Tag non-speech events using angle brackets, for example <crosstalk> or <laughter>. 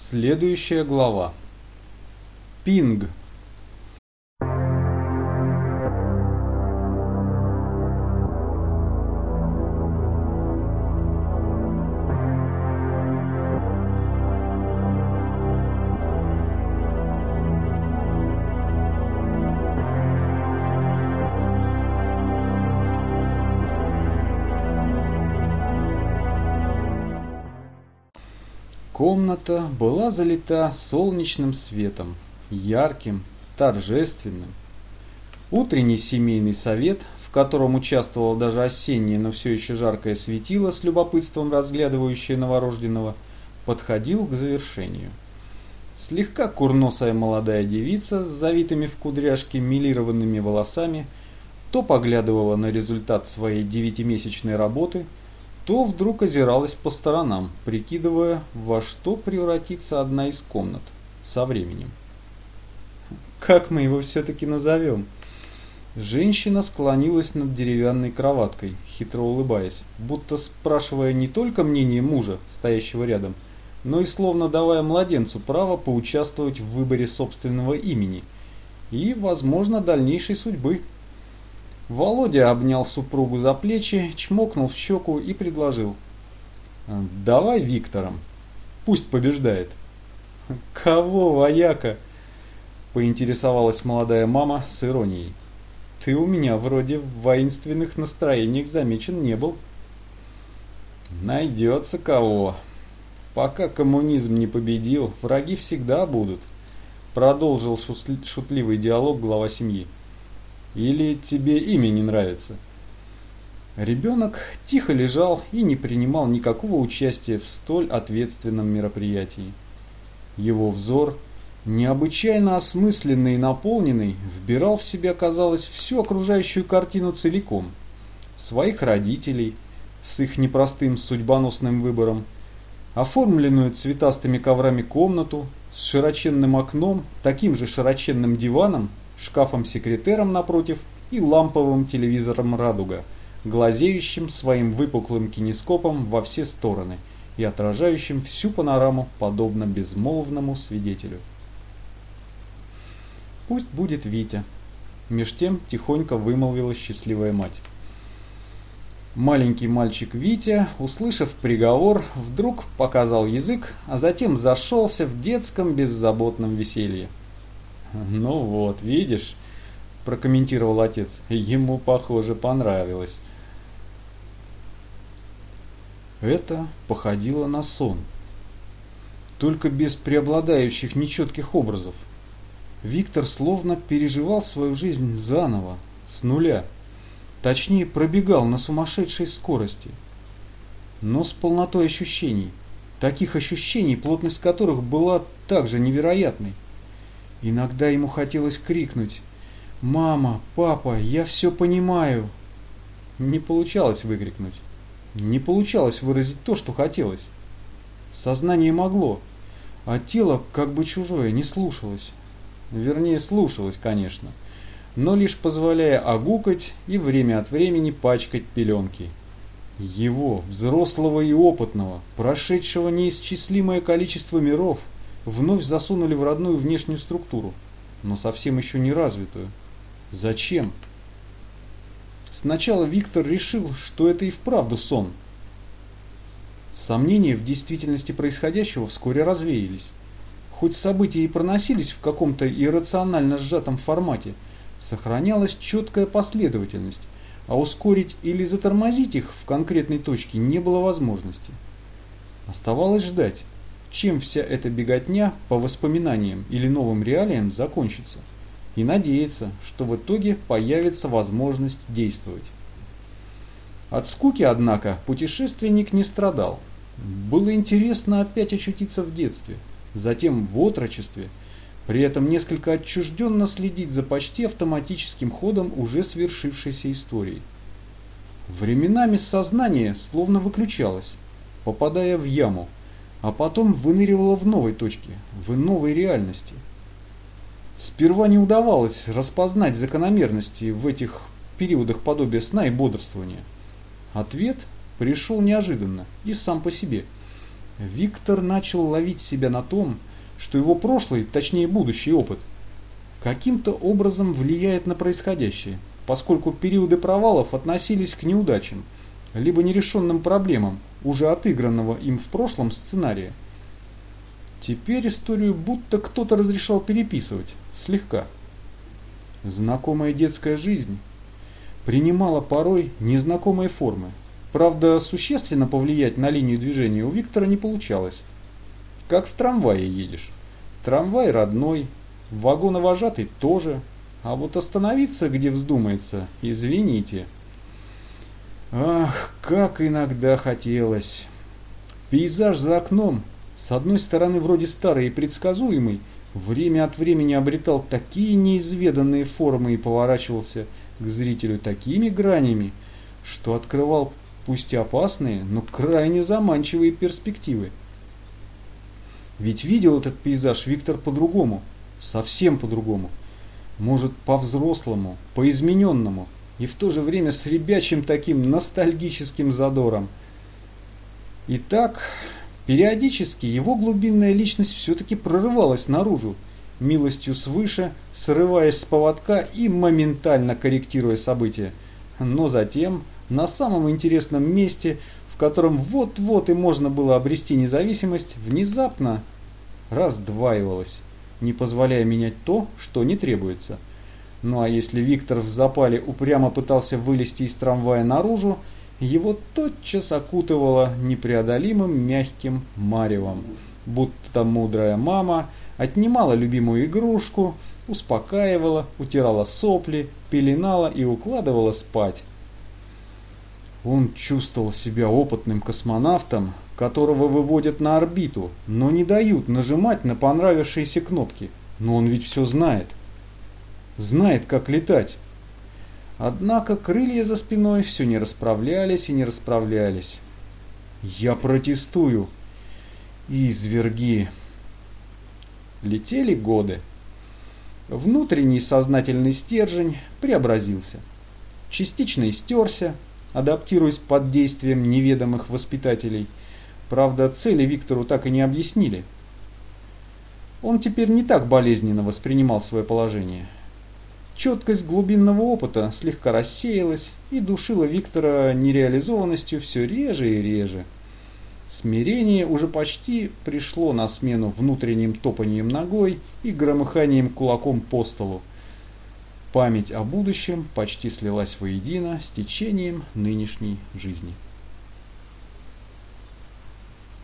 Следующая глава. Пинг. Комната была залита солнечным светом, ярким, торжественным. Утренний семейный совет, в котором участвовало даже осеннее, но все еще жаркое светило с любопытством разглядывающее новорожденного, подходил к завершению. Слегка курносая молодая девица с завитыми в кудряшки милированными волосами то поглядывала на результат своей девятимесячной работы – то вдруг озиралась по сторонам, прикидывая, во что превратится одна из комнат со временем. «Как мы его все-таки назовем?» Женщина склонилась над деревянной кроваткой, хитро улыбаясь, будто спрашивая не только мнение мужа, стоящего рядом, но и словно давая младенцу право поучаствовать в выборе собственного имени и, возможно, дальнейшей судьбы. Володя обнял супругу за плечи, чмокнул в щеку и предложил. «Давай Виктором. Пусть побеждает». «Кого, вояка?» – поинтересовалась молодая мама с иронией. «Ты у меня вроде в воинственных настроениях замечен не был». «Найдется кого. Пока коммунизм не победил, враги всегда будут», – продолжил шутливый диалог глава семьи. Или тебе имя не нравится?» Ребенок тихо лежал и не принимал никакого участия в столь ответственном мероприятии. Его взор, необычайно осмысленный и наполненный, вбирал в себя, казалось, всю окружающую картину целиком. Своих родителей, с их непростым судьбоносным выбором, оформленную цветастыми коврами комнату, с широченным окном, таким же широченным диваном шкафом-секретером напротив и ламповым телевизором «Радуга», глазеющим своим выпуклым кинескопом во все стороны и отражающим всю панораму, подобно безмолвному свидетелю. «Пусть будет Витя», – меж тем тихонько вымолвила счастливая мать. Маленький мальчик Витя, услышав приговор, вдруг показал язык, а затем зашелся в детском беззаботном веселье. <laughs> «Ну вот, видишь», – прокомментировал отец, – «ему, похоже, понравилось». Это походило на сон, только без преобладающих нечетких образов. Виктор словно переживал свою жизнь заново, с нуля, точнее пробегал на сумасшедшей скорости, но с полнотой ощущений, таких ощущений, плотность которых была также невероятной. Иногда ему хотелось крикнуть «Мама, папа, я все понимаю!» Не получалось выкрикнуть. Не получалось выразить то, что хотелось. Сознание могло, а тело, как бы чужое, не слушалось. Вернее, слушалось, конечно, но лишь позволяя огукать и время от времени пачкать пеленки. Его, взрослого и опытного, прошедшего неисчислимое количество миров – вновь засунули в родную внешнюю структуру, но совсем еще не развитую. Зачем? Сначала Виктор решил, что это и вправду сон. Сомнения в действительности происходящего вскоре развеялись. Хоть события и проносились в каком-то иррационально сжатом формате, сохранялась четкая последовательность, а ускорить или затормозить их в конкретной точке не было возможности. Оставалось ждать чем вся эта беготня по воспоминаниям или новым реалиям закончится, и надеяться, что в итоге появится возможность действовать. От скуки, однако, путешественник не страдал. Было интересно опять очутиться в детстве, затем в отрочестве, при этом несколько отчужденно следить за почти автоматическим ходом уже свершившейся истории. Временами сознание словно выключалось, попадая в яму, а потом выныривала в новой точке, в новой реальности. Сперва не удавалось распознать закономерности в этих периодах подобия сна и бодрствования. Ответ пришел неожиданно и сам по себе. Виктор начал ловить себя на том, что его прошлый, точнее будущий опыт, каким-то образом влияет на происходящее, поскольку периоды провалов относились к неудачам, либо нерешенным проблемам, уже отыгранного им в прошлом сценария. Теперь историю будто кто-то разрешал переписывать, слегка. Знакомая детская жизнь принимала порой незнакомые формы. Правда, существенно повлиять на линию движения у Виктора не получалось. Как в трамвае едешь. Трамвай родной, вагоновожатый тоже, а вот остановиться, где вздумается, извините. Ах, как иногда хотелось. Пейзаж за окном, с одной стороны вроде старый и предсказуемый, время от времени обретал такие неизведанные формы и поворачивался к зрителю такими гранями, что открывал пусть и опасные, но крайне заманчивые перспективы. Ведь видел этот пейзаж Виктор по-другому, совсем по-другому. Может, по-взрослому, по-измененному, и в то же время с ребячим таким ностальгическим задором. Итак, периодически его глубинная личность все-таки прорывалась наружу, милостью свыше, срываясь с поводка и моментально корректируя события. Но затем, на самом интересном месте, в котором вот-вот и можно было обрести независимость, внезапно раздваивалась, не позволяя менять то, что не требуется. Ну а если Виктор в запале упрямо пытался вылезти из трамвая наружу, его тотчас окутывало непреодолимым мягким маревом, будто мудрая мама отнимала любимую игрушку, успокаивала, утирала сопли, пеленала и укладывала спать. Он чувствовал себя опытным космонавтом, которого выводят на орбиту, но не дают нажимать на понравившиеся кнопки. Но он ведь все знает. Знает, как летать. Однако крылья за спиной все не расправлялись и не расправлялись. «Я протестую!» «Изверги!» Летели годы. Внутренний сознательный стержень преобразился. Частично истерся, адаптируясь под действием неведомых воспитателей. Правда, цели Виктору так и не объяснили. Он теперь не так болезненно воспринимал свое положение. Четкость глубинного опыта слегка рассеялась и душила Виктора нереализованностью все реже и реже. Смирение уже почти пришло на смену внутренним топанием ногой и громыханием кулаком по столу. Память о будущем почти слилась воедино с течением нынешней жизни.